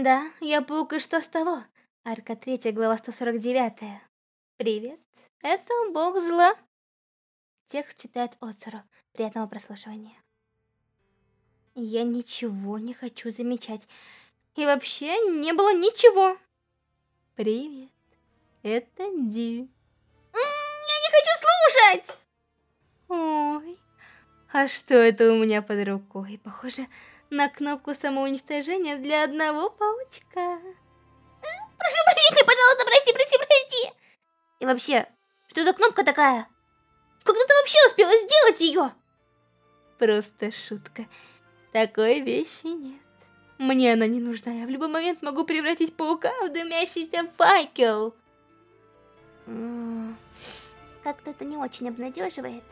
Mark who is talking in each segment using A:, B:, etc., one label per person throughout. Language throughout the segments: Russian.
A: Да, я паук, и что с того? Арка 3, глава 149. Привет, это бог зла. Текст читает Оцеру. Приятного прослушивания. Я ничего не хочу замечать. И вообще не было ничего. Привет, это Ди. Я не хочу слушать! Ой, а что это у меня под рукой? Похоже на кнопку самоуничтожения для одного паучка. Прошу прощения, пожалуйста, прости, прости, прости. И вообще, что за кнопка такая? Когда ты вообще успела сделать ее? Просто шутка. Такой вещи нет. Мне она не нужна, я в любой момент могу превратить паука в дымящийся факел. Как-то это не очень обнадеживает.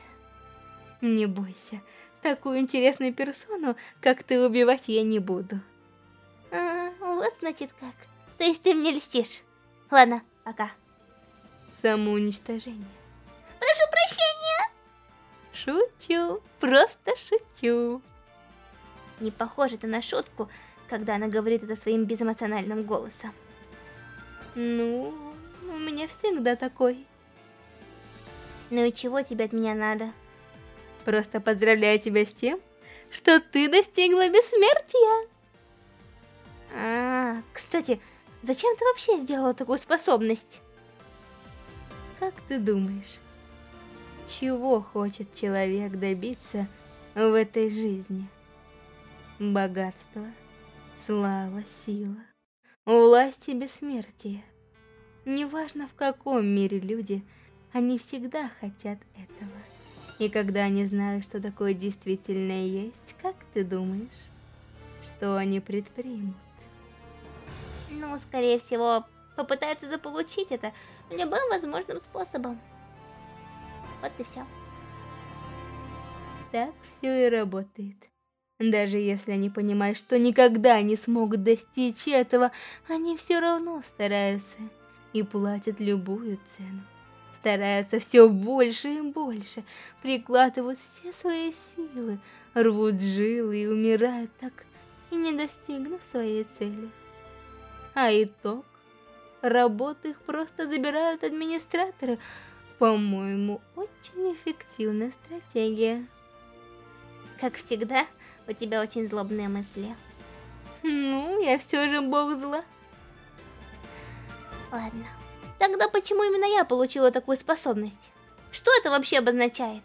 A: Не бойся, такую интересную персону, как ты, убивать я не буду. А, вот значит как. То есть ты мне льстишь. Ладно, пока. Самоуничтожение. Прошу прощения. Шучу, просто шучу. Не похоже это на шутку, когда она говорит это своим безэмоциональным голосом. Ну, у меня всегда такой. Ну и чего тебе от меня надо? Просто поздравляю тебя с тем, что ты достигла бессмертия. А, кстати, зачем ты вообще сделала такую способность? Как ты думаешь, чего хочет человек добиться в этой жизни? Богатство, слава, сила, власть и бессмертие. Неважно в каком мире люди, они всегда хотят этого. И когда они знают, что такое действительно есть, как ты думаешь, что они предпримут? Ну, скорее всего, попытаются заполучить это любым возможным способом. Вот и все. Так все и работает. Даже если они понимают, что никогда не смогут достичь этого, они все равно стараются и платят любую цену стараются все больше и больше, прикладывают все свои силы, рвут жилы и умирают так, и не достигнув своей цели. А итог? Работы их просто забирают администраторы. По-моему, очень эффективная стратегия. Как всегда, у тебя очень злобные мысли. Ну, я все же бог зла. Ладно. Тогда почему именно я получила такую способность? Что это вообще обозначает?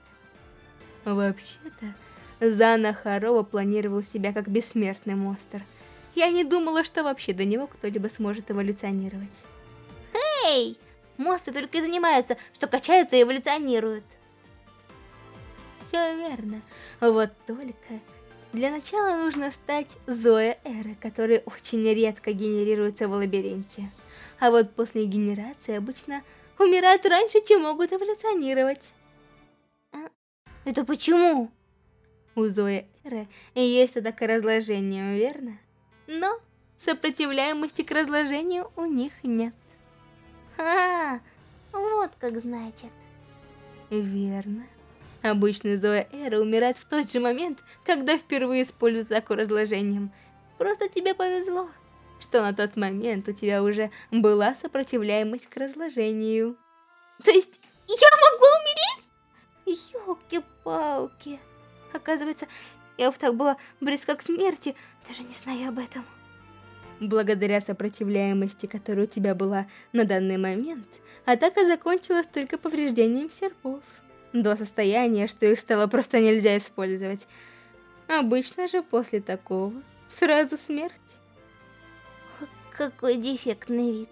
A: Вообще-то, Зана Харова планировал себя как бессмертный монстр. Я не думала, что вообще до него кто-либо сможет эволюционировать. Эй! Монстры только и занимаются, что качаются и эволюционируют. Все верно. Вот только... Для начала нужно стать Зоя Эры, которая очень редко генерируется в лабиринте а вот после генерации обычно умирают раньше, чем могут эволюционировать. А, это почему? У Зои Эры есть такое разложение, верно? Но сопротивляемости к разложению у них нет. А, вот как значит. Верно. Обычно Зоя Эра умирает в тот же момент, когда впервые использует такое разложением. Просто тебе повезло что на тот момент у тебя уже была сопротивляемость к разложению. То есть я могла умереть? Ёлки-палки. Оказывается, я вот так была близка к смерти, даже не зная об этом. Благодаря сопротивляемости, которая у тебя была на данный момент, атака закончилась только повреждением серпов. До состояния, что их стало просто нельзя использовать. Обычно же после такого сразу смерть. Какой дефектный вид.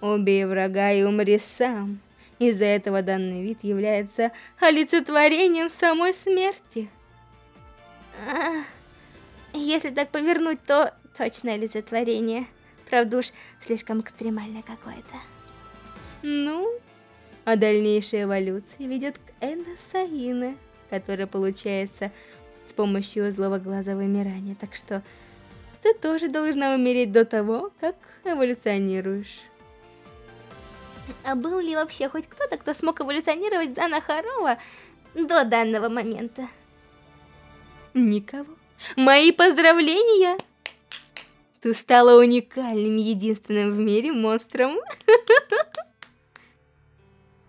A: Убей врага и умри сам. Из-за этого данный вид является олицетворением самой смерти. А, если так повернуть, то точно олицетворение. Правда уж слишком экстремальное какое-то. Ну, а дальнейшая эволюция ведет к Эндосаине, которая получается с помощью злого глаза вымирания. Так что ты тоже должна умереть до того, как эволюционируешь. А был ли вообще хоть кто-то, кто смог эволюционировать за Нахарова до данного момента? Никого. Мои поздравления! Ты стала уникальным, единственным в мире монстром.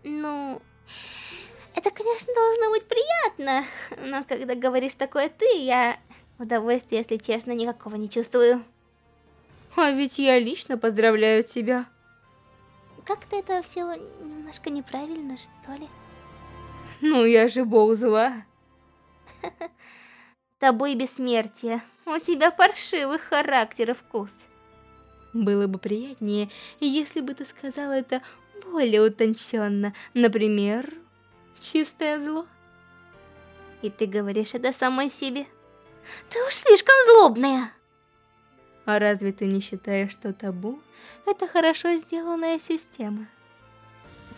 B: Ну, это, конечно, должно быть приятно, но когда говоришь такое ты, я удовольствия, если честно, никакого не чувствую.
A: А ведь я лично поздравляю тебя.
B: Как-то это все немножко неправильно, что ли?
A: Ну, я же бог зла.
B: Тобой бессмертие. У тебя паршивый характер и вкус.
A: Было бы приятнее, если бы ты сказала это более утонченно. Например, чистое зло.
B: И ты говоришь это самой себе? Ты уж слишком злобная.
A: А разве ты не считаешь, что табу — это хорошо сделанная система?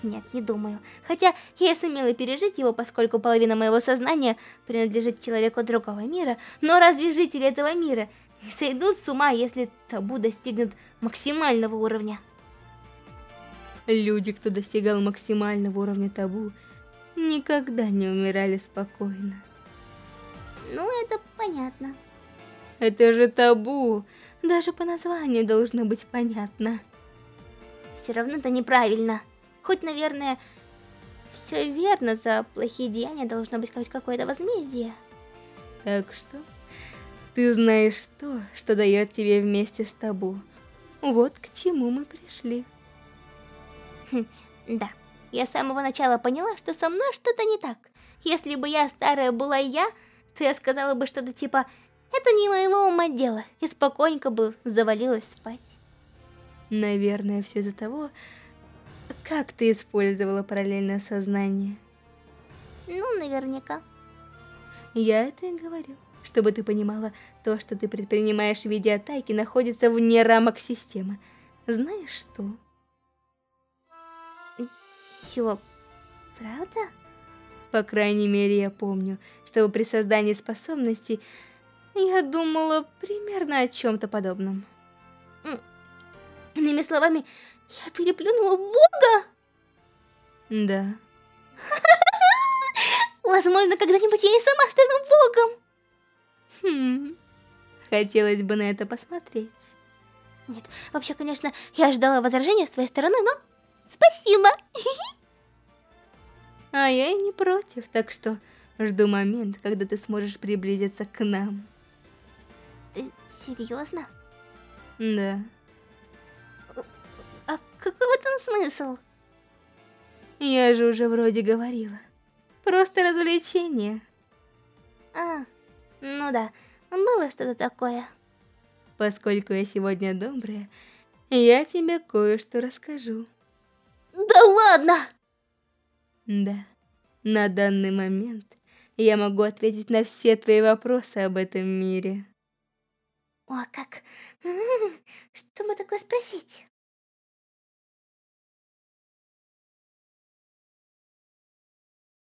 B: Нет, не думаю. Хотя я сумела пережить его, поскольку половина моего сознания принадлежит человеку другого мира, но разве жители этого мира не сойдут с ума, если табу достигнет максимального уровня?
A: Люди, кто достигал максимального уровня табу, никогда не умирали спокойно.
B: Ну, это понятно.
A: Это же табу. Даже по названию должно быть понятно.
B: Все равно это неправильно. Хоть, наверное, все верно, за плохие деяния должно быть хоть какое-то возмездие.
A: Так что, ты знаешь то, что дает тебе вместе с табу. Вот к чему мы пришли.
B: Хм, да, я с самого начала поняла, что со мной что-то не так. Если бы я старая была я, то я сказала бы что-то типа «Это не моего ума дело» и спокойненько бы завалилась спать.
A: Наверное, все из-за того, как ты использовала параллельное сознание.
B: Ну, наверняка.
A: Я это и говорю. Чтобы ты понимала, то, что ты предпринимаешь в виде атаки, находится вне рамок системы. Знаешь что?
B: Чего? Правда?
A: По крайней мере, я помню, что при создании способностей я думала примерно о чем-то подобном.
B: Иными словами, я переплюнула Бога?
A: Да.
B: Возможно, когда-нибудь я и сама стану Богом.
A: Хм. Хотелось бы на это посмотреть.
B: Нет, вообще, конечно, я ждала возражения с твоей стороны, но спасибо.
A: А я и не против, так что жду момент, когда ты сможешь приблизиться к нам.
B: Ты серьезно?
A: Да.
B: А какой там смысл?
A: Я же уже вроде говорила. Просто развлечение.
B: А, ну да, было что-то такое.
A: Поскольку я сегодня добрая, я тебе кое-что расскажу.
B: Да ладно!
A: Да, на данный момент я могу ответить на все твои вопросы об этом мире.
B: О, как? Что бы такое спросить?